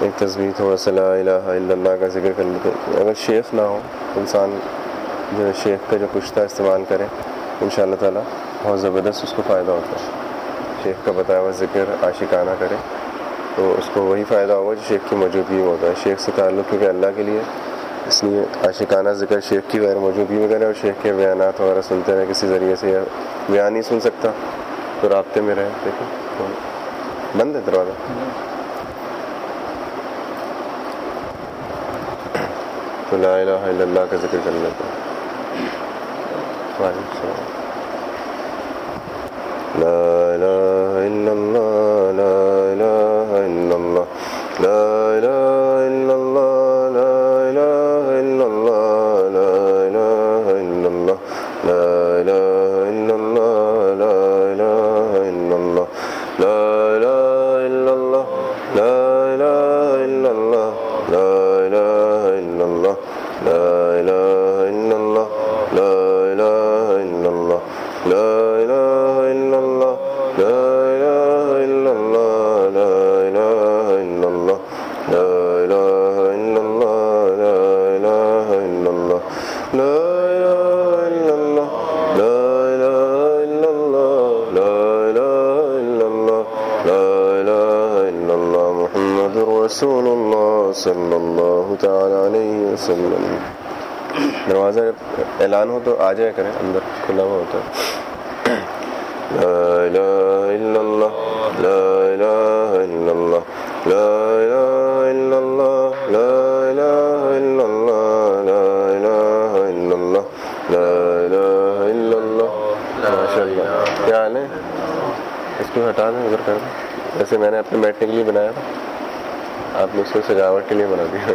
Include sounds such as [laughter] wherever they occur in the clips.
ایک تصویر تھوڑا سا لا الہ الا اللہ کا ذکر کر لیتے اگر شیخ نہ ہو، انسان جو ہے شیخ کا جو کشتہ استعمال کرے ان شاء اللہ تعالیٰ بہت زبردست اس کو فائدہ ہوتا ہے۔ شیخ کا بتایا ہوا ذکر عاشقانہ کرے، تو اس کو وہی فائدہ ہوگا جو شیخ کی موجودگی میں ہوتا ہے۔ شیخ سے تعلق کیونکہ اللہ کے لیے، اس لیے عاشقانہ ذکر شیخ کی غیر موجودگی میں کرے اور شیخ کے بیانات وغیرہ سنتے رہے، کسی ذریعے سے یا بیان نہیں سن سکتا، تو رابطے میں رہے۔ دیکھیں، بند ہے دروازہ۔ تو لا الہ إلا اللہ کا ذکر کر لیتے ہیں وعلیکم السلام. لا الہ إلا اللہ اعلان ہو تو آ جائے کریں، اندر کھلا ہوا ہوتا ہے۔ لا الہ الا اللہ، لا الہ الا اللہ، لا الہ الا اللہ، لا الہ الا اللہ، لا الہ الا اللہ، لا الہ الا اللہ۔ ماشاء اللہ کیا حال ہے؟ اس کو ہٹا دیں ادھر کر دیں ویسے میں نے اپنے بیٹھنے کے لیے بنایا تھا۔ آپ نے اس کو سجاوٹ کے لیے بنا دیا۔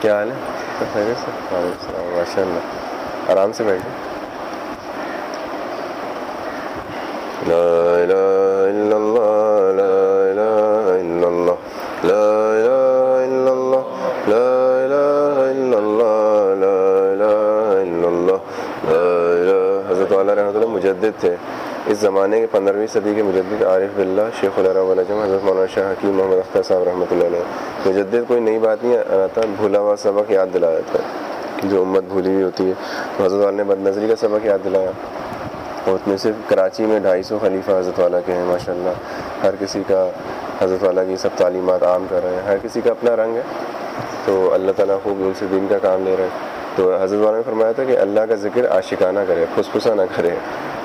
کیا حال ہے؟ خیریت سے وعلیکم السلام ماشاء اللہ آرام سے بیٹھے لا الہ الا اس زمانے کے پندرہویں صدی کے مجدد عارف باللہ شیخ الرحم الجم حضرت مولانا شاہ حکیم محمد اختر صاحب رحمۃ اللہ علیہ، مجدد کوئی نئی بات نہیں آتا بھولا ہوا سبق یاد دلا دیتا ہے جو امت بھولی ہوئی ہوتی ہے۔ تو حضرت والا نے بد نظری کا سبق یاد دلایا۔ اور اس میں صرف کراچی میں ڈھائی سو خلیفہ حضرت والا کے ہیں ماشاء اللہ ہر کسی کا حضرت والا کی سب تعلیمات عام کر رہے ہیں۔ ہر کسی کا اپنا رنگ ہے۔ تو اللہ تعالیٰ خوب ان سے دین کا کام لے رہے ہیں تو حضرت والا نے فرمایا تھا کہ اللہ کا ذکر عاشقانہ کرے، پھسپھسا نہ کرے۔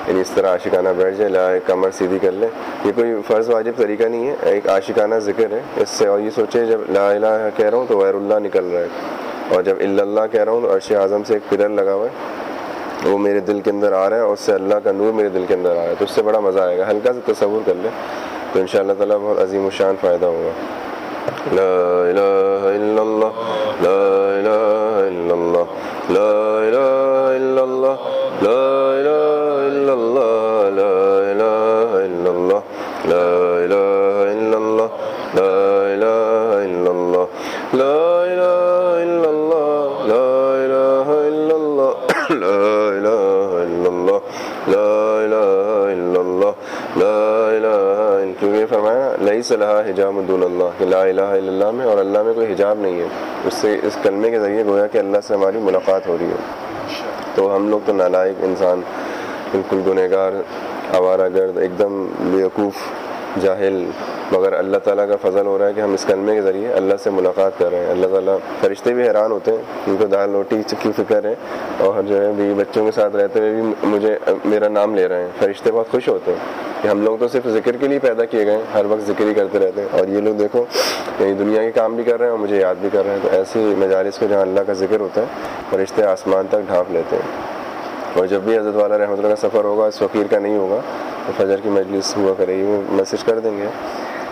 یعنی اس طرح عاشقانہ بیٹھ جائے، لا کمر سیدھی کر لے۔ یہ کوئی فرض واجب طریقہ نہیں ہے، ایک عاشقانہ ذکر ہے۔ اس سے اور یہ سوچے، جب لا الہ کہہ رہا ہوں تو غیر اللہ نکل رہا ہے۔ اور جب الا اللہ کہہ رہا ہوں تو عرش اعظم سے ایک پلر لگا ہوا ہے۔ وہ میرے دل کے اندر آ رہا ہے اور اس سے اللہ کا نور میرے دل کے اندر آ رہا ہے۔ تو اس سے بڑا مزہ آئے گا۔ ہلکا سا تصور کر لے، تو ان شاء اللہ تعالیٰ بہت عظیم و شان فائدہ ہوگا۔ لا الہ الا اللہ، لا الہ الا اللہ، لا الہ الا اللہ، لا الہ فرمایا صلاح حجاب دون اللہ لا الہ الا اللہ میں اور اللہ میں کوئی حجاب نہیں ہے۔ اس سے، اس کلمے کے ذریعے گویا کہ اللہ سے ہماری ملاقات ہو رہی ہے۔ تو ہم لوگ تو نالائق انسان، بالکل گنہگار، آوارہ گرد ایک دم بیوقوف جاہل۔ مگر اللہ تعالیٰ کا فضل ہو رہا ہے کہ ہم اس کلمے کے ذریعے اللہ سے ملاقات کر رہے ہیں۔ اللہ تعالیٰ فرشتے بھی حیران ہوتے ہیں، ان کو دال روٹی کی فکر ہے اور جو ہے بیوی بچوں کے ساتھ رہتے ہوئے بھی مجھے، میرا نام لے رہے ہیں۔ فرشتے بہت خوش ہوتے ہیں۔ کہ ہم لوگ تو صرف ذکر کے لیے پیدا کیے گئے ہیں، ہر وقت ذکر ہی کرتے رہتے ہیں۔ اور یہ لوگ دیکھو یعنی دنیا کے کام بھی کر رہے ہیں اور مجھے یاد بھی کر رہے ہیں۔ تو ایسی مجالس کو جہاں اللہ کا ذکر ہوتا ہے، فرشتے آسمان تک ڈھانپ لیتے ہیں۔ اور جب بھی حضرت والا رحمۃ اللہ کا سفر ہوگا، اس فقیر کا نہیں ہوگا، تو فجر کی مجلس ہوا کرے گی، وہ میسج کر دیں گے۔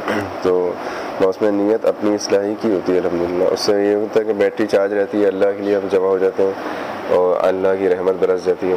[clears throat] تو اس میں نیت اپنی اصلاحی کی ہوتی ہے الحمد للہ اس سے یہ ہوتا ہے کہ بیٹری چارج رہتی ہے، اللہ کے لیے ہم جمع ہو جاتے ہیں اور اللہ کی رحمت برس جاتی ہے۔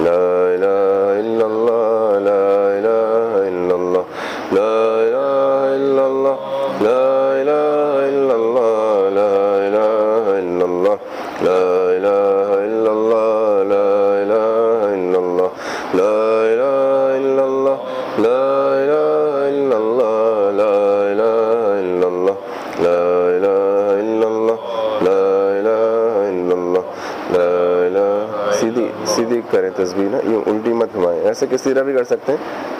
لا إله إلا الله لا إله إلا الله لا إله إلا الله لا إله إلا الله لا إله إلا الله لا سے گھمائیں طرح بھی کر سکتے ہیں؟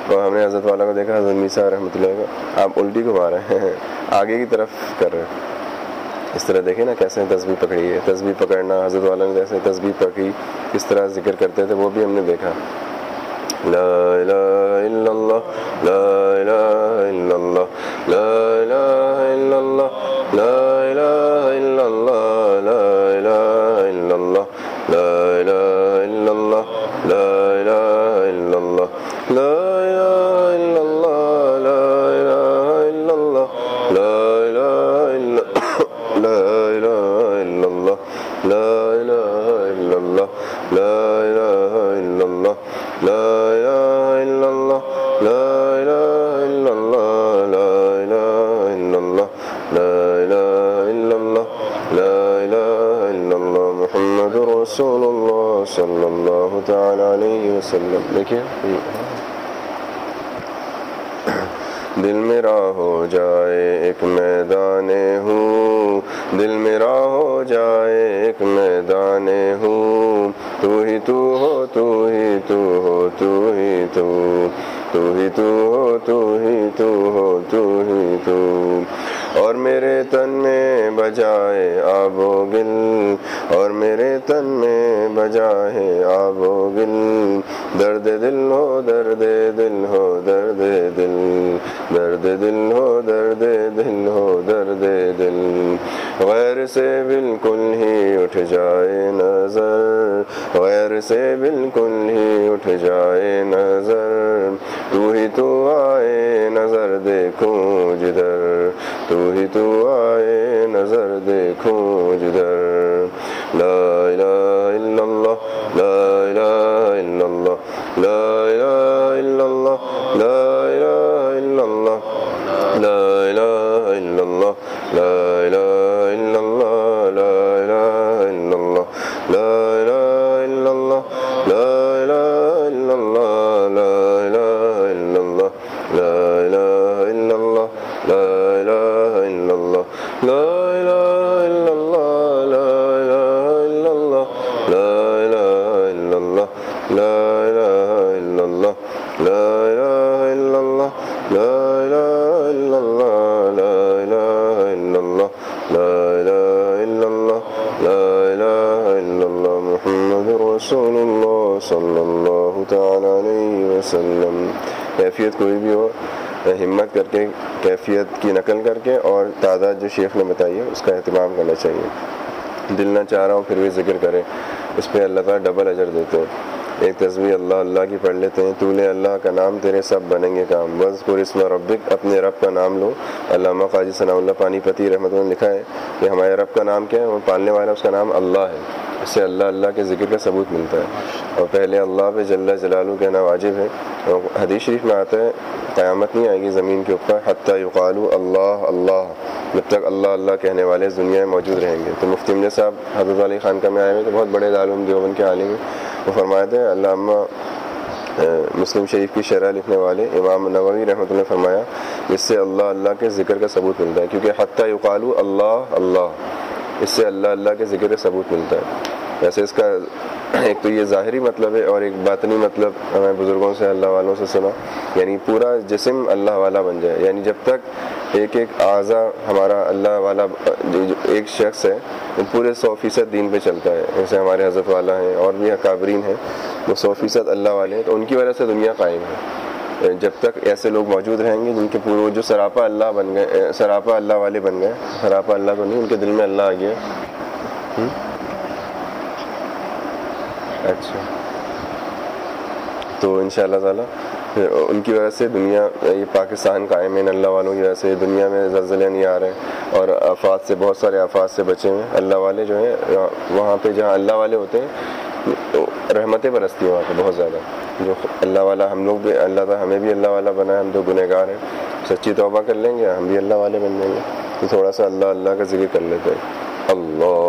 تو ہم نے حضرت والا کو دیکھا، حضرت میسا رحمۃ اللہ کو۔ آپ الٹی گھما رہے ہیں آگے کی طرف کر رہے ہیں۔ اس طرح دیکھیں نا کیسے تصویر پکڑی ہے۔ تصویر پکڑنا، حضرت والا نے جیسے تصویر پکڑی، کس طرح ذکر کرتے تھے وہ بھی ہم نے دیکھا۔ لا الہ الا اللہ، لا الہ الا اللہ، لا تو ہو، تو ہی تو تو ہی تو ہو، تو ہی تو ہو، تو ہی تو۔ اور میرے تن میں بجائے آب و گل، اور میرے تن میں بجائے آب و گل۔ درد دل ہو، درد دل ہو، درد دل۔ درد دل ہو، درد دل ہو، درد دل۔ غیر سے بالکل ہی اٹھ جائے نظر، غیر سے بالکل ہی اٹھ جائے نظر۔ تو ہی تو آئے نظر دیکھوں جدھر، تو ہی تو آئے نظر دیکھوں جدھر۔ لا الہ الا اللہ، لا الہ الا اللہ، لا الہ الا اللہ، لا الہ الا اللہ، لا الہ الا اللہ، لا وسلم۔ کیفیت کوئی بھی ہو ہمت کر کے، کیفیت کی نقل کر کے اور تعداد جو شیخ نے بتائی ہے، اس کا اہتمام کرنا چاہیے۔ دل نہ چاہ رہا ہوں، پھر بھی ذکر کرے۔ اس پہ اللہ تعالیٰ ڈبل اجر دیتے ہیں۔ ایک تصویر اللہ اللہ کی پڑھ لیتے ہیں۔ طول اللہ کا نام تیرے سب بنیں گے کام۔ بز پر اسم ربک، اپنے رب کا نام لو۔ علامہ قاضی ثناء اللہ پانی پتی رحمۃ اللہ نے لکھا ہے کہ ہمارے رب کا نام کیا ہے؟ وہ پالنے والا اس کا نام اللہ ہے۔ اس سے اللہ اللہ کے ذکر کا ثبوت ملتا ہے۔ اور پہلے اللہ پہ جل جلالو کہنا واجب ہے۔ اور حدیث شریف میں آتا ہے، قیامت نہیں آئے گی زمین کے اوپر، حتیٰ یقالو اللہ اللہ۔ جب تک اللہ اللہ کہنے والے اس دنیا میں موجود رہیں گے۔ تو مفتی امجد صاحب، حضرت علی خان کا میں آئے ہوئے تو بہت بڑے دارالعلوم دیوبند کے عالم ہیں۔ وہ فرمائے تھے، علامہ مسلم شریف کی شرح لکھنے والے امام نووی رحمۃ اللہ نے فرمایا، اس سے اللہ اللہ کے ذکر کا ثبوت ملتا ہے۔ کیونکہ حتیٰ یقالو اللہ اللہ۔ اس سے اللہ اللہ کے ذکر کا ثبوت ملتا ہے۔ ویسے اس کا ایک تو یہ ظاہری مطلب ہے اور ایک باطنی مطلب ہمیں بزرگوں سے اللہ والوں سے سنا یعنی پورا جسم اللہ والا بن جائے۔ یعنی جب تک ایک ایک اعضا ہمارا اللہ والا ایک شخص ہے، وہ پورے سو فیصد دین پہ چلتا ہے۔ جیسے ہمارے حضرت والا ہیں اور بھی اکابرین ہیں، وہ سو فیصد اللہ والے ہیں، تو ان کی وجہ سے دنیا قائم ہے۔ جب تک ایسے لوگ موجود رہیں گے جن کے پورے جو سراپا اللہ بن گئے، سراپا اللہ والے بن گئے، سراپا اللہ تو نہیں، ان کے دل میں اللہ آ گیا اچھا۔ تو ان شاء اللہ تعالیٰ، ان کی وجہ سے دنیا، یہ پاکستان قائم ہے اللہ والوں کی وجہ سے دنیا میں زلزلے نہیں آ رہے ہیں اور آفات سے، بہت سارے آفات سے بچے ہیں۔ اللہ والے جو ہیں، وہاں پہ جہاں اللہ والے ہوتے ہیں رحمتیں برستی ہیں وہاں پہ بہت زیادہ۔ جو اللہ والا ہم لوگ بھی، اللہ تعالیٰ ہمیں بھی اللہ والا بنا ہے، ہم تو گنہ گار ہیں۔ سچی توبہ کر لیں گے، ہم بھی اللہ والے بن جائیں گے۔ تو تھوڑا سا اللہ اللہ کا ذکر کر لیتے ہیں۔ اللہ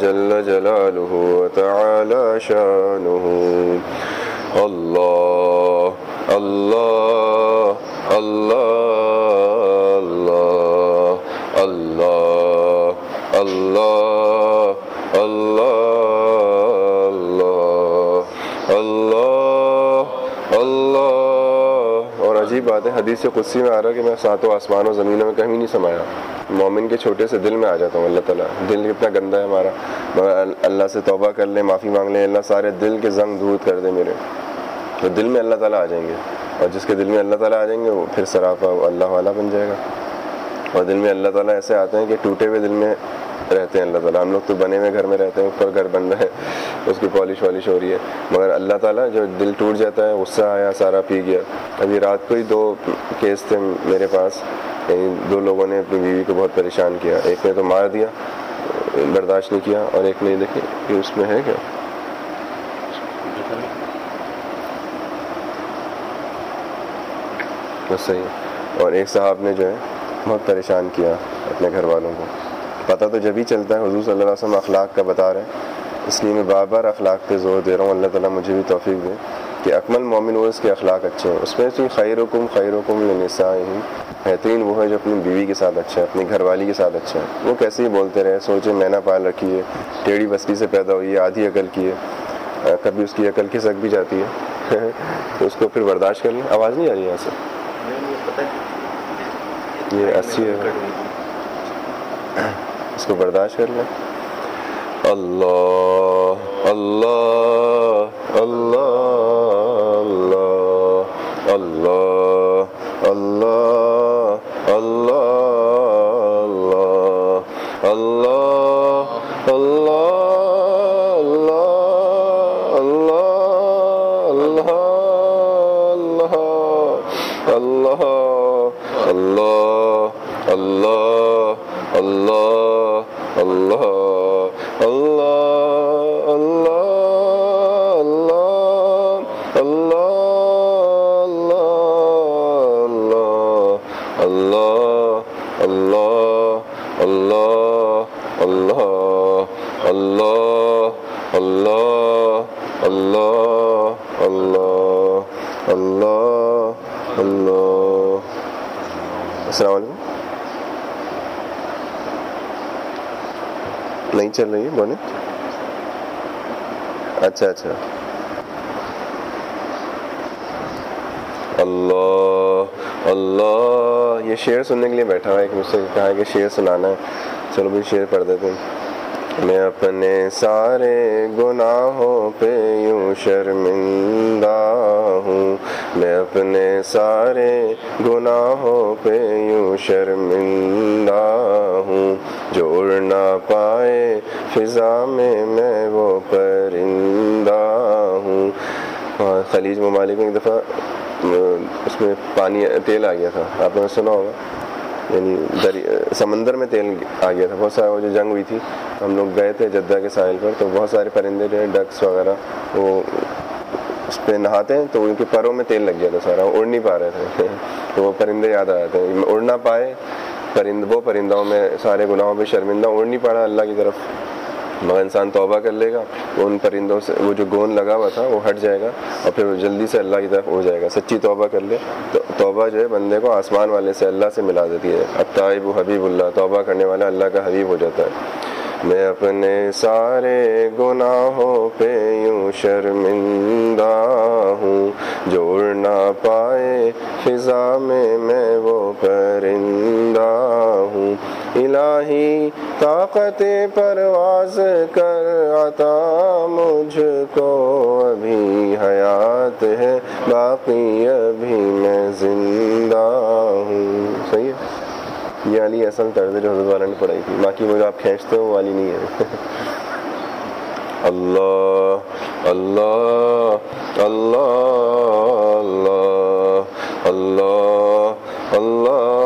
جل جلاله وتعالى شانه الله الله الله الله الله الله الله الله الله اور عجیب بات ہے حدیث قدسی میں آ رہا کہ میں ساتوں آسمان و زمینوں میں کہیں نہیں سمایا مومن کے چھوٹے سے دل میں آ جاتا ہوں، اللہ تعالیٰ۔ دل کتنا گندا ہے ہمارا۔ مگر اللہ سے توبہ کر لیں معافی مانگ لیں اللہ سارے دل کے زنگ دور کر دے میرے۔ تو دل میں اللہ تعالیٰ آ جائیں گے۔ اور جس کے دل میں اللہ تعالیٰ آ جائیں گے، وہ پھر سراپا اللہ والا بن جائے گا۔ اور دل میں اللہ تعالیٰ ایسے آتے ہیں کہ ٹوٹے ہوئے دل میں رہتے ہیں، اللہ تعالیٰ ہم لوگ تو بنے ہوئے گھر میں رہتے ہیں، اوپر گھر بن رہے ہیں اس کی پالش والش ہو رہی ہے۔ مگر اللہ تعالیٰ جو دل ٹوٹ جاتا ہے، غصہ آیا، سارا پی گیا۔ ابھی رات کو ہی دو کیس تھے میرے پاس۔ یعنی دو لوگوں نے اپنی بیوی کو بہت پریشان کیا۔ ایک نے تو مار دیا، برداشت نہیں کیا، اور ایک نے دیکھے کہ اس میں ہے کیا۔ بس صحیح۔ اور ایک صاحب نے جو ہے بہت پریشان کیا اپنے گھر والوں کو۔ پتہ تو جب ہی چلتا ہے، حضور صلی اللہ علیہ وسلم اخلاق کا بتا رہے ہیں۔ اس لیے میں بار بار اخلاق پہ زور دے رہا ہوں۔ اللہ تعالیٰ مجھے بھی توفیق دے کہ اکمل مومن وہ اس کے اخلاق اچھے ہیں۔ اس میں سے خیر حکم خیر حکم نسا بہترین وہ ہے جو اپنی بیوی کے ساتھ اچھا ہے اپنی گھر والی کے ساتھ اچھا ہے وہ کیسے ہی بولتے رہے، سوچے میں نہ پال رکھی ہے، ٹیڑھی بستی سے پیدا ہوئی ہے، آدھی عقل کی ہے۔ کبھی اس کی عقل کھسک بھی جاتی ہے۔ [laughs] تو اس کو پھر برداشت کر لیں۔ آواز نہیں آ رہی یہاں سے؟ یہ اسی ہے۔ اس کو برداشت کر لیں اللہ اللہ اللہ اللہ اچھا اچھا۔ اللہ اللہ، یہ شعر سننے کے لیے بیٹھا ہوا ہے کہ مجھ سے کہا کہ شعر سنانا ہے۔ چلو بھائی شعر پڑھ دیتے ہیں۔ میں اپنے سارے گناہوں پہ یوں شرمندہ ہوں۔ میں اپنے سارے گناہوں پہ یوں شرمندہ ہوں۔ جو اڑ نہ پائے فضا میں میں وہ پرندہ ہوں اور خلیج ممالک میں ایک دفعہ اس میں پانی، تیل آ گیا تھا۔ آپ نے سنا ہوگا۔ یعنی دری، سمندر میں تیل آ گیا تھا۔ بہت سارا وہ جو جنگ ہوئی تھی، ہم لوگ گئے تھے جدہ کے ساحل پر، تو بہت سارے پرندے جو ہیں ڈکس وغیرہ، وہ اس پہ نہاتے ہیں، تو ان کے پروں میں تیل لگ گیا تھا سارا۔ اڑ نہیں پا رہے تھے۔ [laughs] تو وہ پرندے یاد آ جاتے ہیں اڑ نہ پائے، پرند، وہ پرندوں میں سارے گناہوں پہ شرمندہ، اڑ نہیں پا رہا اللہ کی طرف مگر انسان توبہ کر لے گا، ان پرندوں سے، وہ جو گون لگا ہوا تھا، وہ ہٹ جائے گا اور پھر وہ جلدی سے اللہ کی طرف ہو جائے گا۔ سچی توبہ کر لے۔ تو توبہ جو ہے، بندے کو آسمان والے سے اللہ سے ملا دیتی ہے۔ اب حبیب اللہ، توبہ کرنے والا اللہ کا حبیب ہو جاتا ہے۔ میں اپنے سارے گناہوں پہ یوں شرمندہ ہوں۔ جوڑ نہ پائے فضا میں میں وہ پرندہ ہوں۔ الہی طاقت پرواز کر عطا مجھ کو ابھی حیات ہے، باقی ابھی میں زندہ ہوں۔ صحیح ہے؟ یہ والی اصل طرز جو حضرت والا نے پڑھائی تھی۔ باقی مجھے آپ کھینچتے ہو والی نہیں ہے۔ اللہ اللہ اللہ اللہ اللہ اللہ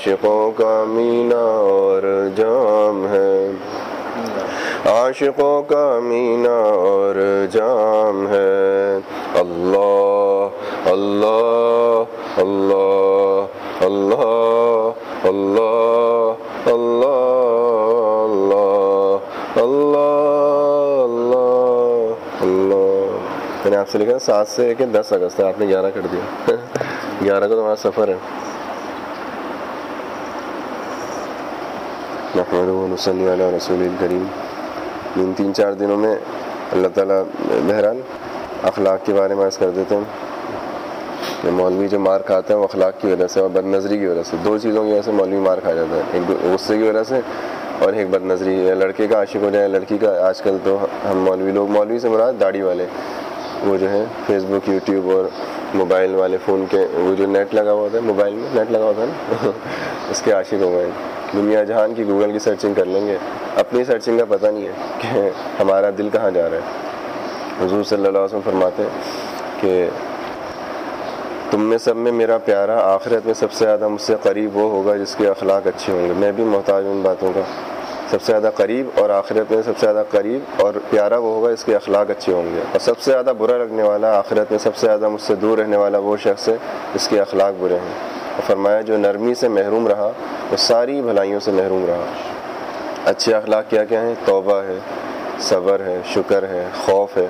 عاشقوں کا مینا اور جام ہے۔ عاشقوں کا مینا اور جام ہے۔ اللہ اللہ اللہ اللہ اللہ اللہ اللہ اللہ اللہ۔ اللہ میں نے آپ سے لکھا سات سے کہ دس اگست ہے، آپ نے گیارہ کر دیا۔ گیارہ کو تمہارا سفر ہے۔ محمد علیہ رسول الکریم ان تین چار دنوں میں اللہ تعالیٰ بہرحال اخلاق کے بارے میں عرض کر دیتے ہیں. مولوی جو مار کھاتے ہیں وہ اخلاق کی وجہ سے اور بد نظری کی وجہ سے. دو چیزوں کی وجہ سے مولوی مار کھا جاتا ہے. ایک غصے کی وجہ سے اور ایک بد نظری لڑکے کا عاشق ہو جائے، لڑکی کا آج کل تو ہم مولوی لوگ، مولوی سے مراد داڑھی والے وہ جو ہے فیس بک یوٹیوب اور موبائل والے فون کے وہ جو نیٹ لگا ہوا ہوتا ہے موبائل میں نیٹ لگا ہوتا ہے نا، [laughs] اس کے عاشق ہو گئے۔ دنیا جہان کی گوگل کی سرچنگ کر لیں گے۔ اپنی سرچنگ کا پتہ نہیں ہے کہ ہمارا دل کہاں جا رہا ہے۔ حضور صلی اللہ علیہ وسلم فرماتے ہیں کہ تم میں سب میں میرا پیارا، آخرت میں سب سے زیادہ مجھ سے قریب وہ ہوگا جس کے اخلاق اچھے ہوں گے۔ میں بھی محتاج ہوں ان باتوں کا۔ سب سے زیادہ قریب اور آخرت میں سب سے زیادہ قریب اور پیارا وہ ہوگا اس کے اخلاق اچھے ہوں گے۔ اور سب سے زیادہ برا لگنے والا، آخرت میں سب سے زیادہ مجھ سے دور رہنے والا وہ شخص ہے اس کے اخلاق برے ہیں۔ اور فرمایا جو نرمی سے محروم رہا، وہ ساری بھلائیوں سے محروم رہا۔ اچھے اخلاق کیا کیا ہیں؟ توبہ ہے، صبر ہے، شکر ہے، خوف ہے۔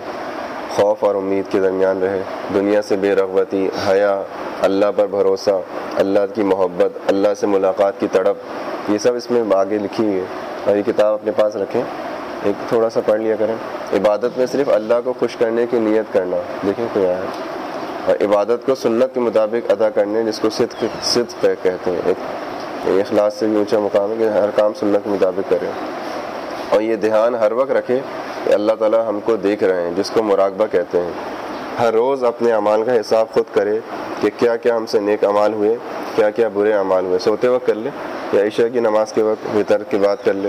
خوف اور امید کے درمیان رہے۔ دنیا سے بے رغبتی، حیا، اللہ پر بھروسہ، اللہ کی محبت، اللہ سے ملاقات کی تڑپ، یہ سب اس میں آگے لکھی ہوئی ہے اور یہ کتاب اپنے پاس رکھیں۔ ایک تھوڑا سا پڑھ لیا کریں۔ عبادت میں صرف اللہ کو خوش کرنے کی نیت کرنا۔ دیکھیں کیا ہے اور عبادت کو سنت کے مطابق ادا کرنے جس کو صدق صدق کہتے ہیں ایک یعنی اخلاص سے بھی اونچا مقام ہے کہ ہر کام سنت کے مطابق کریں۔ اور یہ دھیان ہر وقت رکھے کہ اللہ تعالیٰ ہم کو دیکھ رہے ہیں، جس کو مراقبہ کہتے ہیں۔ ہر روز اپنے اعمال کا حساب خود کرے کہ کیا کیا ہم سے نیک اعمال ہوئے، کیا کیا برے اعمال ہوئے۔ سوتے وقت کر لے، یا عشاء کی نماز کے وقت وطر کی بات کر لے۔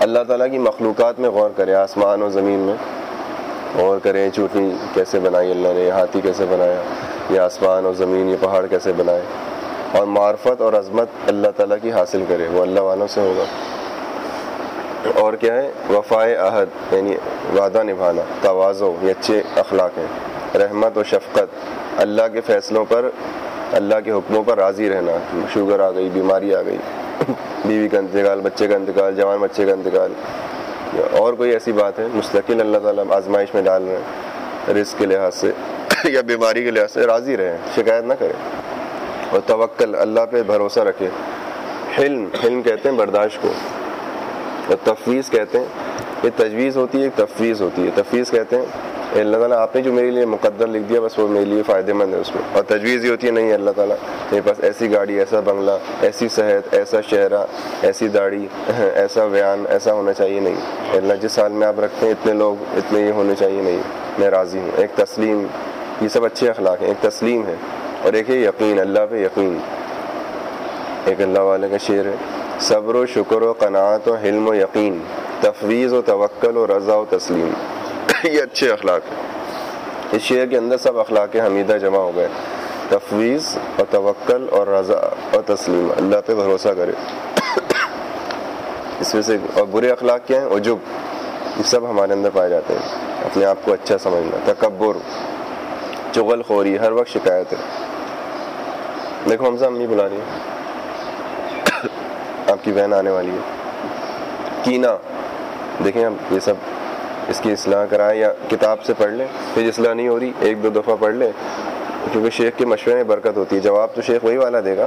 اللہ تعالیٰ کی مخلوقات میں غور کرے، آسمان و زمین میں غور کریں چوٹی کیسے بنائی اللہ نے، یہ ہاتھی کیسے بنایا، یہ آسمان اور زمین، یہ پہاڑ کیسے بنائے۔ اور معرفت اور عظمت اللہ تعالیٰ کی حاصل کرے، وہ اللہ والوں سے ہوگا۔ اور کیا ہے؟ وفائے عہد یعنی وعدہ نبھانا توازو یہ اچھے اخلاق ہیں۔ رحمت و شفقت، اللہ کے فیصلوں پر، اللہ کے حکموں پر راضی رہنا، شوگر آ گئی، بیماری آ گئی۔ بیوی کا انتقال، بچے کا انتقال، جوان بچے کا انتقال اور کوئی ایسی بات ہے؟ مستقل اللہ تعالیٰ آزمائش میں ڈال رہے ہیں، رزق کے لحاظ سے [coughs] یا بیماری کے لحاظ سے راضی رہیں، شکایت نہ کریں۔ اور توکل اللہ پہ بھروسہ رکھے۔ حلم حلم کہتے ہیں برداشت کو۔ اور تفویض کہتے ہیں، یہ تجویز ہوتی ہے، ایک تفویض ہوتی ہے۔ تفویض کہتے ہیں اللہ تعالیٰ، آپ نے جو میرے لیے مقدر لکھ دیا، بس وہ میرے لیے فائدہ مند ہے اس میں۔ اور تجویز یہ ہوتی ہے، نہیں اللہ تعالیٰ، میرے پاس ایسی گاڑی، ایسا بنگلہ، ایسی صحت، ایسا چہرہ ایسی داڑھی، [laughs] ایسا بیان ایسا ہونا چاہیے نہیں۔ اللہ، جس سال میں آپ رکھتے ہیں، اتنے لوگ، اتنے یہ ہونے چاہیے نہیں۔ میں راضی ہوں۔ ایک تسلیم، یہ سب اچھے اخلاق ہیں۔ ایک تسلیم ہے۔ اور ایک ہے یقین، اللہ پہ یقین۔ ایک اللہ والے کا شعر ہے۔ صبر و شکر و قناعت و حلم و یقین۔ تفویض و توکل و رضا و تسلیم۔ [coughs] یہ اچھے اخلاق اس شعر کے اندر سب اخلاق حمیدہ جمع ہو گئے۔ تفویض اور توکل اور رضا اور تسلیم، اللہ پہ بھروسہ کرے۔ [coughs] اس میں سے اور برے اخلاق کیا ہیں؟ عجب۔ یہ سب ہمارے اندر پائے جاتے ہیں۔ اپنے آپ کو اچھا سمجھنا، تکبر، چغل خوری، ہر وقت شکایت ہے۔ دیکھو، ہم سے امی بلا رہی ہیں۔ [coughs] آپ کی بہن آنے والی ہے۔ کینا، دیکھیں اب یہ سب۔ اس کی اصلاح کرائیں یا کتاب سے پڑھ لیں، پھر اصلاح نہیں ہو رہی، ایک دو دفعہ پڑھ لیں، کیونکہ شیخ کے مشورے میں برکت ہوتی ہے۔ جواب تو شیخ وہی والا دے گا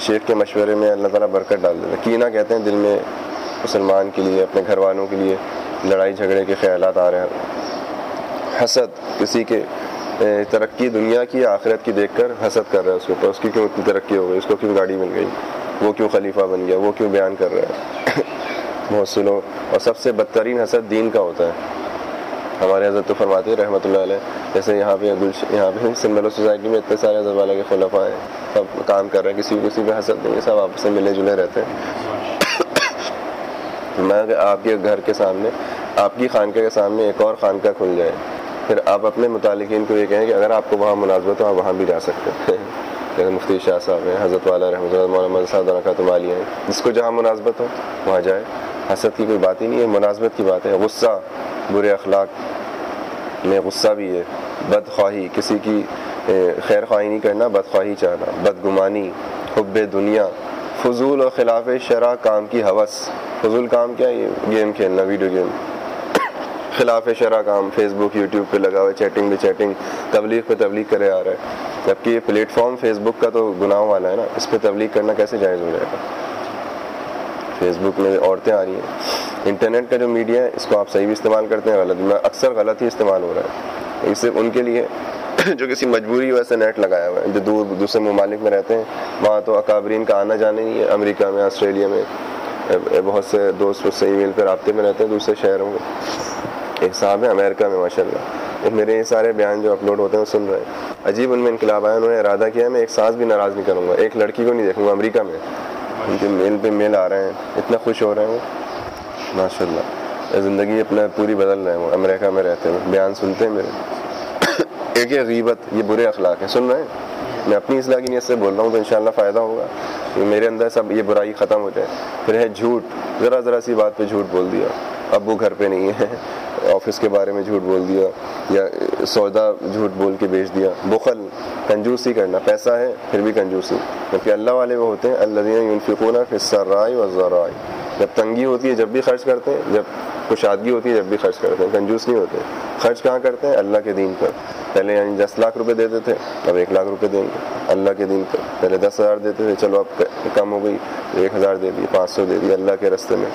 شیخ کے مشورے میں اللہ تعالیٰ برکت ڈال دیتا کینا کہتے ہیں دل میں مسلمان کے لیے، اپنے گھر والوں کے لیے لڑائی جھگڑے کے خیالات آ رہے ہیں۔ حسد، کسی کے ترقی دنیا کی آخرت کی دیکھ کر حسد کر رہا ہے اس کے اوپر۔ اس کی کیوں اتنی ترقی ہو گئی؟ اس کو کیوں گاڑی مل گئی؟ وہ کیوں خلیفہ بن گیا؟ وہ کیوں بیان کر رہا ہے؟ بہت سے لوگ اور سب سے بدترین حسد دین کا ہوتا ہے۔ ہمارے حضرت تو فرماتے ہیں رحمۃ اللہ علیہ، جیسے یہاں پہ یہاں پہ سمبل سوسائٹی میں اتنے سارے حضرت والا کے خلفاء ہیں، سب کام کر رہے ہیں، کسی کسی پہ حسد نہیں ہے، سب آپس سے ملے جلے رہتے ہیں۔ [coughs] میں آپ کے گھر کے سامنے، آپ کی خانقاہ کے سامنے ایک اور خانقاہ کھل جائے، پھر آپ اپنے متعلقین کو یہ کہیں کہ اگر آپ کو وہاں مناسبت ہو، آپ وہاں بھی جا سکتے ہیں۔ [laughs] جیسے مفتی شاہ صاحب ہیں، حضرت والا رحمۃ اللہ مولانا صاحب رکھا عالیہ ہیں۔ جس کو جہاں مناسبت ہو، وہاں جائے۔ حسد کی کوئی بات ہی نہیں ہے، مناسبت کی بات ہے۔ غصہ، برے اخلاق میں غصہ بھی ہے۔ بد خواہی کسی کی خیر خواہی نہیں کرنا بد خواہی چاہنا۔ بد گمانی حب دنیا۔ فضول اور خلاف شرح کام کی حوث۔ فضول کام کیا یہ گیم کھیلنا، ویڈیو گیم۔ خلاف شرح کام فیس بک یوٹیوب پہ لگا ہوا ہے، چیٹنگ پہ چیٹنگ۔ تبلیغ پہ تبلیغ کرے آ رہا ہے۔ جبکہ یہ پلیٹ فارم فیس بک کا تو گناہ والا ہے نا، اس پہ تبلیغ کرنا کیسے جائز ہو جائے گا؟ فیس بک میں عورتیں آ رہی ہیں۔ انٹرنیٹ کا جو میڈیا ہے، اس کو آپ صحیح بھی استعمال کرتے ہیں، غلط میں اکثر غلط ہی استعمال ہو رہا ہے۔ اس سے ان کے لیے [clears throat] جو کسی مجبوری ویسے نیٹ لگایا ہوا ہے۔ جو دور دوسرے ممالک میں رہتے ہیں، وہاں تو اکابرین کا آنا جانا نہیں ہے۔ امریکہ میں، آسٹریلیا میں بہت سے دوست اس سے ای میل پہ رابطے میں رہتے ہیں، دوسرے شہروں میں۔ ایک صاحب ہیں، امریکہ میں ماشاء اللہ میرے یہ سارے بیان جو اپلوڈ ہوتے ہیں، وہ سن رہے ہیں۔ عجیب ان میں انقلاب آیا، انہوں نے ارادہ کیا ہے، میں ایک سانس بھی ناراض نہیں کروں گا۔ ایک لڑکی کو نہیں دیکھوں گا، امریکہ میں۔ ان کے میل پہ میل آ رہے ہیں، اتنا خوش ہو رہے ہیں وہ۔ ماشاء اللہ زندگی اپنا پوری بدل رہے ہیں وہ۔ امریکہ میں رہتے ہیں۔ بیان سنتے ہیں میرے۔ ایک غیبت، یہ برے اخلاق ہیں۔ سن رہے ہیں؟ میں اپنی اصلاح کی نیت سے بول رہا ہوں تو انشاءاللہ فائدہ ہوگا۔ کہ میرے اندر سب یہ برائی ختم ہو جائے۔ پھر ہے جھوٹ۔ ذرا ذرا سی بات پہ جھوٹ بول دیا۔ ابو گھر پہ نہیں ہے۔ آفس کے بارے میں جھوٹ بول دیا یا سودا جھوٹ بول کے بیچ دیا۔ بخل، کنجوسی کرنا۔ پیسہ ہے، پھر بھی کنجوسی۔ جبکہ اللہ والے وہ ہوتے ہیں اللہ دین فصہ رائے و ذرائے جب تنگی ہوتی ہے، جب بھی خرچ کرتے ہیں، جب کشادگی ہوتی ہے، جب بھی خرچ کرتے ہیں۔ کنجوس نہیں ہوتے۔ خرچ کہاں کرتے ہیں؟ اللہ کے دین پر۔ پہلے یعنی دس لاکھ روپے دیتے تھے، اب ایک لاکھ روپے دیں گے۔ اللہ کے دین پر۔ پہلے دس ہزار دیتے تھے، چلو اب کم ہو گئی، ایک ہزار دے دی، پانچ سو دے دی اللہ کے رستے میں۔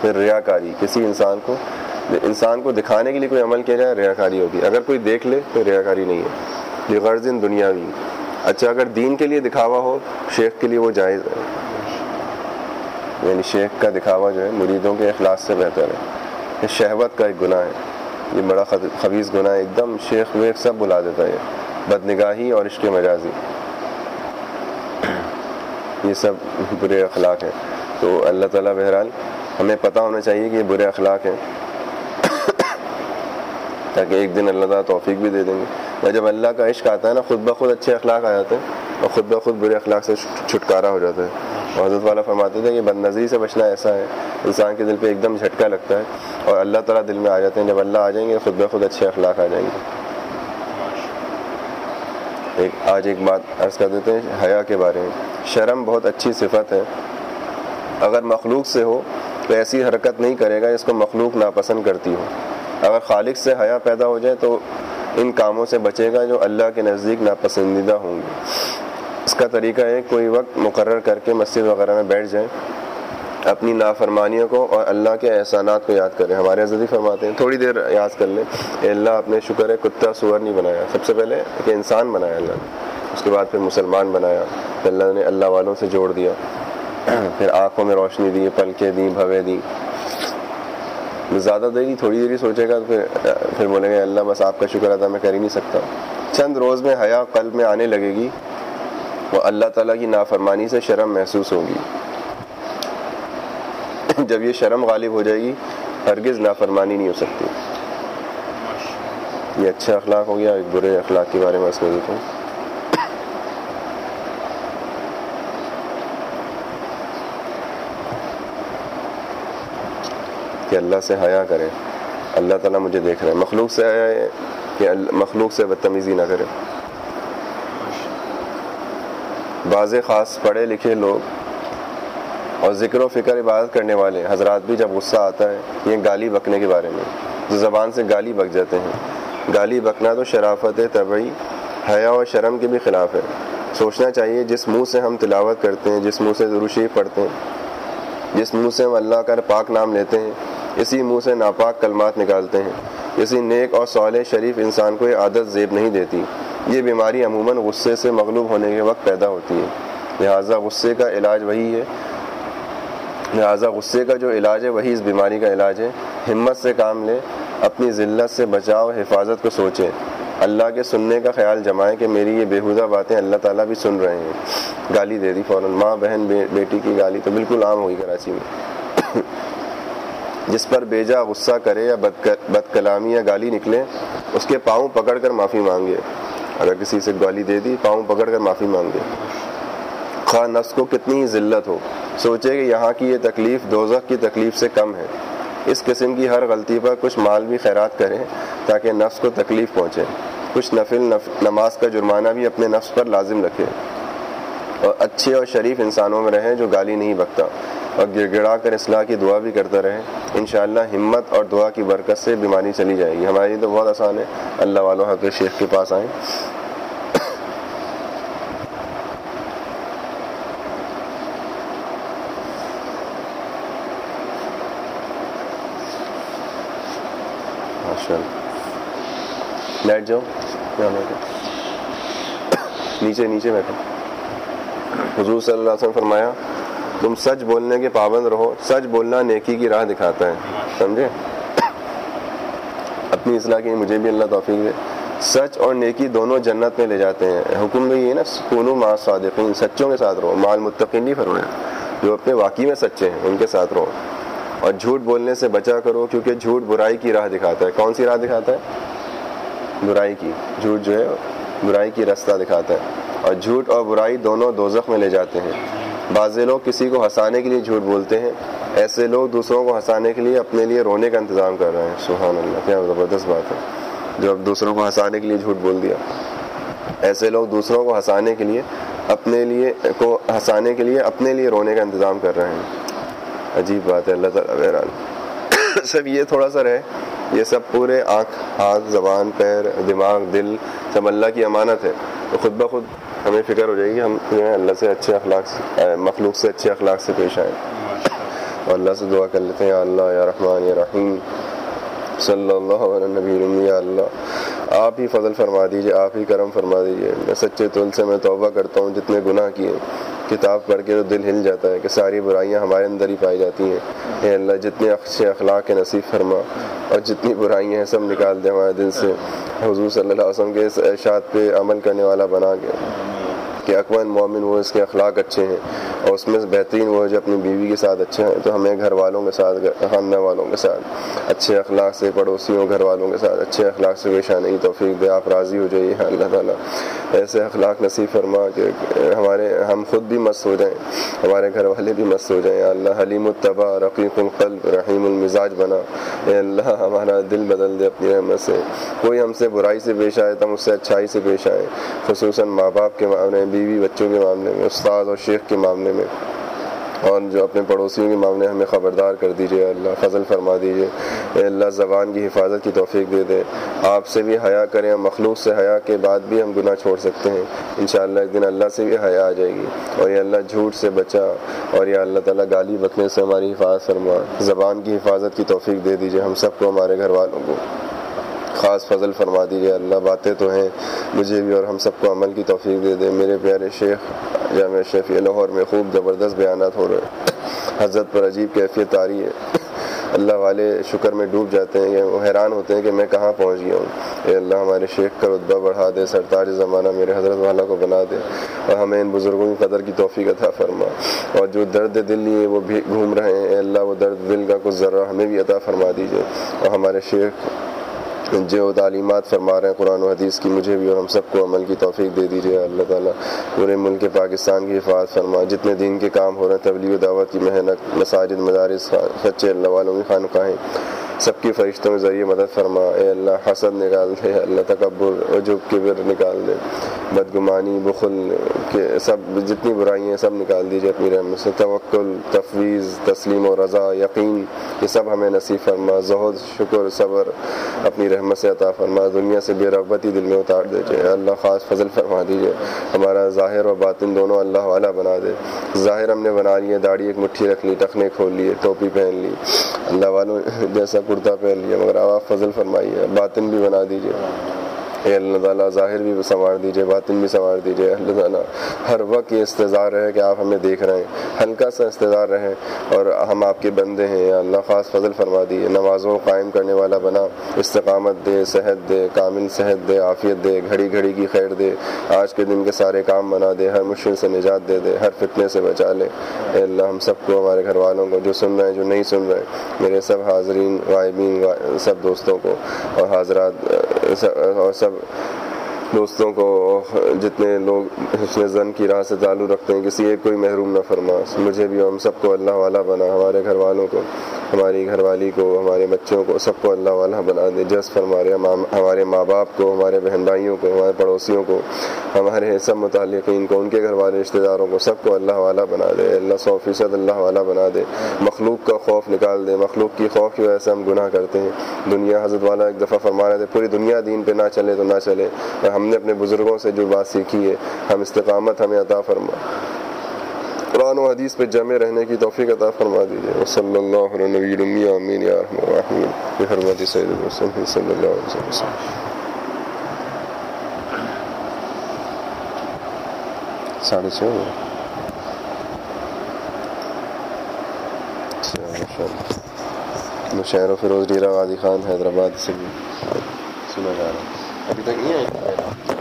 پھر ریا کاری کسی انسان کو انسان کو دکھانے کے لیے کوئی عمل کیا جائے ریا کاری ہوگی۔ اگر کوئی دیکھ لے تو ریا کاری نہیں ہے۔ یہ غرض دنیاوی۔ اچھا اگر دین کے لیے دکھاوا ہو، شیخ کے لیے وہ جائز ہے۔ یعنی شیخ کا دکھاوا جو ہے، مریدوں کے اخلاص سے بہتر ہے۔ یہ شہوت کا ایک گناہ ہے۔ یہ بڑا خبیص گناہ ہے۔ ایک دم شیخ ویخ سب بلا دیتا ہے۔ بد نگاہی اور عشق مجازی۔ یہ سب برے اخلاق ہیں۔ تو اللہ تعالیٰ بہرحال، ہمیں پتہ ہونا چاہیے کہ یہ برے اخلاق ہیں۔ تاکہ ایک دن اللہ تعالیٰ توفیق بھی دے دیں گے۔ یا جب اللہ کا عشق آتا ہے نا، خود بخود اچھے اخلاق آ جاتے ہیں اور خود بخود برے اخلاق سے چھٹکارا ہو جاتا ہے۔ اور حضرت والا فرماتے تھے کہ بد نظری سے بچنا ایسا ہے، انسان کے دل پہ ایک دم جھٹکا لگتا ہے اور اللہ تعالیٰ دل میں آ جاتے ہیں۔ جب اللہ آ جائیں گے، خود بخود اچھے اخلاق آ جائیں گے۔ ایک، آج ایک بات عرض کر دیتے ہیں حیا کے بارے میں۔ شرم بہت اچھی صفت ہے۔ اگر مخلوق سے ہو تو ایسی حرکت نہیں کرے گا اس کو مخلوق ناپسند کرتی ہو۔ اگر خالق سے حیا پیدا ہو جائے تو ان کاموں سے بچے گا جو اللہ کے نزدیک ناپسندیدہ ہوں گے۔ اس کا طریقہ ہے کوئی وقت مقرر کر کے مسجد وغیرہ میں بیٹھ جائیں اپنی نافرمانیوں کو اور اللہ کے احسانات کو یاد کریں ہمارے عزدی فرماتے ہیں، تھوڑی دیر یاد کر لیں اے اللہ اپنے شکر ہے کتا سور نہیں بنایا۔ سب سے پہلے کہ انسان بنایا اللہ نے، اس کے بعد پھر مسلمان بنایا۔ پھر اللہ نے اللہ والوں سے جوڑ دیا۔ پھر آنکھوں میں روشنی دی، پلکیں دیں بھوے دیں۔ زیادہ دیر تھوڑی دیر ہی سوچے گا تو پھر پھر بولیں گے، اللہ بس آپ کا شکر ادا میں کر ہی نہیں سکتا۔ چند روز میں حیا قلب میں آنے لگے گی وہ اللہ تعالیٰ کی نافرمانی سے شرم محسوس ہوگی۔ جب یہ شرم غالب ہو جائے گی، ہرگز نافرمانی نہیں ہو سکتی۔ یہ اچھا اخلاق ہو گیا، ایک برے اخلاق کے بارے میں اس میں دیکھوں کہ اللہ سے حیا کرے۔ اللہ تعالیٰ مجھے دیکھ رہے ہیں مخلوق سے حیا ہے کہ مخلوق سے بدتمیزی نہ کرے۔ بعض خاص پڑھے لکھے لوگ اور ذکر و فکر عبادت کرنے والے۔ حضرات بھی جب غصہ آتا ہے، یہ گالی بکنے کے بارے میں۔ جو زبان سے گالی بک جاتے ہیں۔ گالی بکنا تو شرافت طبعی حیا و شرم کے بھی خلاف ہے۔ سوچنا چاہیے، جس منہ سے ہم تلاوت کرتے ہیں، جس منہ سے ضروشیف پڑھتے ہیں، جس منہ سے ہم اللہ کا پاک نام لیتے ہیں اسی منہ سے ناپاک کلمات نکالتے ہیں۔ اسی نیک اور صالح شریف انسان کو یہ عادت زیب نہیں دیتی۔ یہ بیماری عموماً غصے سے مغلوب ہونے کے وقت پیدا ہوتی ہے۔ لہٰذا غصے کا علاج وہی ہے۔ لہٰذا غصے کا جو علاج ہے، وہی اس بیماری کا علاج ہے۔ ہمت سے کام لیں اپنی ذلت سے بچاؤ، حفاظت کو سوچیں اللہ کے سننے کا خیال جمائیں کہ میری یہ بےحودہ باتیں اللہ تعالیٰ بھی سن رہے ہیں۔ گالی دے دی فوراً۔ ماں، بہن بیٹی کی گالی تو بالکل عام ہوئی کراچی میں۔ جس پر بیجا غصہ کرے یا بد کلامی یا گالی نکلے، اس کے پاؤں پکڑ کر معافی مانگے۔ اگر کسی سے گالی دے دی، پاؤں پکڑ کر معافی مانگے۔ خواہ نفس کو کتنی ہی ذلت ہو۔ سوچے کہ یہاں کی یہ تکلیف دوزخ کی تکلیف سے کم ہے۔ اس قسم کی ہر غلطی پر کچھ مال بھی خیرات کریں تاکہ نفس کو تکلیف پہنچے۔ کچھ نفل نماز کا جرمانہ بھی اپنے نفس پر لازم رکھے۔ اور اچھے اور شریف انسانوں میں رہیں جو گالی نہیں بکتا۔ اور گڑ گڑا کر اصلاح کی دعا بھی کرتا رہے۔ انشاءاللہ ہمت اور دعا کی برکت سے بیماری چلی جائے گی۔ ہمارے لیے تو بہت آسان ہے۔ اللہ والوں حق شیخ کے پاس آئیں۔ بیٹھ جاؤ۔ نیچے نیچے بیٹھو۔ حضور صلی اللہ علیہ وسلم فرمایا تم سچ بولنے کے پابند رہو، سچ بولنا نیکی کی راہ دکھاتا ہے، سمجھے؟ اپنی اصلاح کی مجھے بھی اللہ توفیق دے۔ سچ اور نیکی دونوں جنت میں لے جاتے ہیں۔ حکم بھی یہ نا سکون ما صادقین، سچوں کے ساتھ رہو۔ مال متقین نہیں فرمایا، جو اپنے واقعی میں سچے ہیں، ان کے ساتھ رہو۔ اور جھوٹ بولنے سے بچا کرو، کیونکہ جھوٹ برائی کی راہ دکھاتا ہے۔ کون سی راہ دکھاتا ہے؟ برائی کی۔ جھوٹ جو ہے، برائی کی رستہ دکھاتا ہے۔ اور جھوٹ اور برائی دونوں دوزخ میں لے جاتے ہیں۔ بعض لوگ کسی کو ہنسانے کے لیے جھوٹ بولتے ہیں، ایسے لوگ دوسروں کو ہنسانے کے لیے اپنے لیے رونے کا انتظام کر رہے ہیں۔ سبحان اللہ، کیا زبردست بات ہے۔ جو اب دوسروں کو ہنسانے کے لیے جھوٹ بول دیا۔ ایسے لوگ دوسروں کو ہنسانے کے لیے اپنے لیے، کو ہنسانے کے لیے اپنے لیے رونے کا انتظام کر رہے ہیں۔ عجیب بات ہے، اللہ تعالیٰ بہرحال۔ [coughs] سب یہ تھوڑا سا رہے، یہ سب پورے آنکھ، ہاتھ، زبان، پیر، دماغ، دل، سب اللہ کی امانت ہے۔ تو خود بخود ہمیں فکر ہو جائے گی، ہم جو ہے اللہ سے اچھے اخلاق سے مخلوق سے اچھے اخلاق سے پیش آئیں۔ اور اللہ سے دعا کر لیتے ہیں، یا اللہ، یا رحمان، یا رحیم، صلی اللہ علیہ نبی یا اللہ۔ آپ ہی فضل فرما دیجیے، آپ ہی کرم فرما دیجیے۔ میں سچے تل سے میں توبہ کرتا ہوں، جتنے گناہ کیے، کتاب پڑھ کے تو دل ہل جاتا ہے کہ ساری برائیاں ہمارے اندر ہی پائی جاتی ہیں۔ اے اللہ، جتنے اچھے اخلاق کے نصیب فرما۔ اور جتنی برائیاں ہیں، سب نکال دے ہمارے دل سے۔ حضور صلی اللہ علیہ وسلم کے اس ارشاد پہ عمل کرنے والا بنا کے کہ اکمل مومن وہ اس کے اخلاق اچھے ہیں اور اس میں بہترین وہ جو اپنی بیوی کے ساتھ اچھے ہیں، تو ہمیں گھر والوں کے ساتھ خاندہ والوں کے ساتھ اچھے اخلاق سے، پڑوسیوں، گھر والوں کے ساتھ اچھے اخلاق سے پیش آنے کی توفیق دے، آپ راضی ہو جائیے اللہ تعالیٰ۔ ایسے اخلاق نصیب فرما کہ ہمارے، ہم خود بھی مست ہو جائیں، ہمارے گھر والے بھی مست ہو جائیں۔ اللہ، حلیم الطبع رقیق القلب، رحیم المزاج بنا۔ اے اللہ، ہمارا دل بدل دے اپنی رحمت سے۔ کوئی ہم سے برائی سے پیش آئے، تو ہم اس سے اچھائی سے پیش آئے، خصوصاً ماں باپ کے معاملے بیوی بچوں کے معاملے میں، استاد اور شیخ کے معاملے میں، اور جو اپنے پڑوسیوں کے معاملے ہمیں خبردار کر دیجیے، اللہ فضل فرما دیجیے، اے اللہ زبان کی حفاظت کی توفیق دے دے۔ آپ سے بھی حیا کریں مخلوق سے حیا کے بعد بھی ہم گناہ چھوڑ سکتے ہیں۔ انشاءاللہ ایک دن اللہ سے بھی حیا آ جائے گی۔ اور یہ اللہ جھوٹ سے بچا، اور یہ اللہ تعالیٰ گالی بکنے سے ہماری حفاظت فرما۔ زبان کی حفاظت کی توفیق دے دیجیے ہم سب کو، ہمارے گھر والوں کو۔ خاص فضل فرما دیجیے اللہ باتیں تو ہیں، مجھے بھی اور ہم سب کو عمل کی توفیق دے دے۔ میرے پیارے شیخ، جامع شیفی لاہور میں خوب زبردست بیانات ہو رہے حضرت پر عجیب کیفیت آ رہی ہے۔ اللہ والے شکر میں ڈوب جاتے ہیں وہ حیران ہوتے ہیں کہ میں کہاں پہنچ گیا ہوں۔ اے اللہ، ہمارے شیخ کا رتبہ بڑھا دے، سرتاج زمانہ میرے حضرت والا کو بنا دے۔ اور ہمیں ان بزرگوں کی قدر کی توفیق عطا فرما۔ اور جو درد دل لیے وہ بھی گھوم رہے ہیں۔ اے اللہ، وہ درد دل کا کچھ ذرہ ہمیں بھی عطا فرما دیجیے اور ہمارے شیخ جو تعلیمات فرما رہے ہیں قرآن و حدیث کی، مجھے بھی اور ہم سب کو عمل کی توفیق دے دیجیے۔ اللہ تعالیٰ پورے ملک پاکستان کی حفاظت فرما جتنے دین کے کام ہو رہے ہیں، تبلیغ و دعوت کی محنت، مساجد، مدارس سچے اللہ والوں کی خانقاہیں، سب کی فرشتوں کے ذریعے مدد فرما۔ اے اللہ، حسد نکال دے۔ اللہ تکبر، عجب، کبر نکال دے۔ بدگمانی، بخل کے سب، جتنی برائیاں سب نکال دیجیے اپنی رحمت سے۔ توکل، تفویض، تسلیم و رضا، یقین، یہ سب ہمیں نصیب فرما۔ زہد، شکر، صبر، اپنی رحمت سے عطا فرما، دنیا سے بے رغبتی دل میں اتار دیجیے اللہ خاص فضل فرما دیجیے ہمارا ظاہر و باطن دونوں اللہ والا بنا دے۔ ظاہر ہم نے بنا لیے، داڑھی ایک مٹھی رکھ لی، ٹخنے کھول لیے، ٹوپی پہن لی، اللہ والوں جیسا کرتا پہن لیا مگر آپ فضل فرمائیے، باطن بھی بنا دیجیے اے اللہ تعالیٰ، ظاہر بھی سنوار دیجیے باطن بھی سنوار دیجیے اللہ تعالیٰ۔ ہر وقت یہ استظار رہے کہ آپ ہمیں دیکھ رہے ہیں۔ ہلکا سا استظار رہے اور ہم آپ کے بندے ہیں۔ یا اللہ، خاص فضل فرما دیے نمازوں قائم کرنے والا بنا۔ استقامت دے، صحت دے، کامل صحت دے، عافیت دے، گھڑی گھڑی کی خیر دے۔ آج کے دن کے سارے کام بنا دے، ہر مشکل سے نجات دے دے، ہر فتنے سے بچا لے۔ اے اللہ، ہم سب کو، ہمارے گھر والوں کو، جو سن رہے ہیں، جو نہیں سن رہے، میرے سب حاضرین غائبین سب دوستوں کو اور حاضرات اور سب যাবে دوستوں کو، جتنے لوگ حسن زن کی راہ سے تعلق رکھتے ہیں، کسی ایک کوئی محروم نہ فرما۔ مجھے بھی ہم سب کو اللہ والا بنا، ہمارے گھر والوں کو، ہماری گھر والی کو، ہمارے بچوں کو سب کو اللہ والا بنا دے۔ جس فرمارے ہمارے ماں باپ کو، ہمارے بہن بھائیوں کو، ہمارے پڑوسیوں کو، ہمارے سب متعلقین کو، ان کے گھر والے رشتہ داروں کو سب کو اللہ والا بنا دے۔ اللہ سو فیصد اللہ والا بنا دے۔ مخلوق کا خوف نکال دے۔ مخلوق کی خوف کی وجہ سے ہم گناہ کرتے ہیں۔ دنیا حضرت والا ایک دفعہ فرما رہے تھے، پوری دنیا دین پہ نہ چلے تو نہ چلے۔ ہم ہم نے اپنے بزرگوں سے جو بات سیکھی ہے، ہم استقامت ہمیں عطا فرما۔ قرآن و حدیث پہ جمع رہنے کی توفیق عطا فرما دیجیے صلی اللہ علیہ امین یا رحم سید الرسول صلی اللہ علیہ وسلم۔ ساڑھے چھ مشاعر و فیروز ڈیرا غازی خان، حیدرآباد سے۔ بھی سنا جا رہا ہے 比这厉害。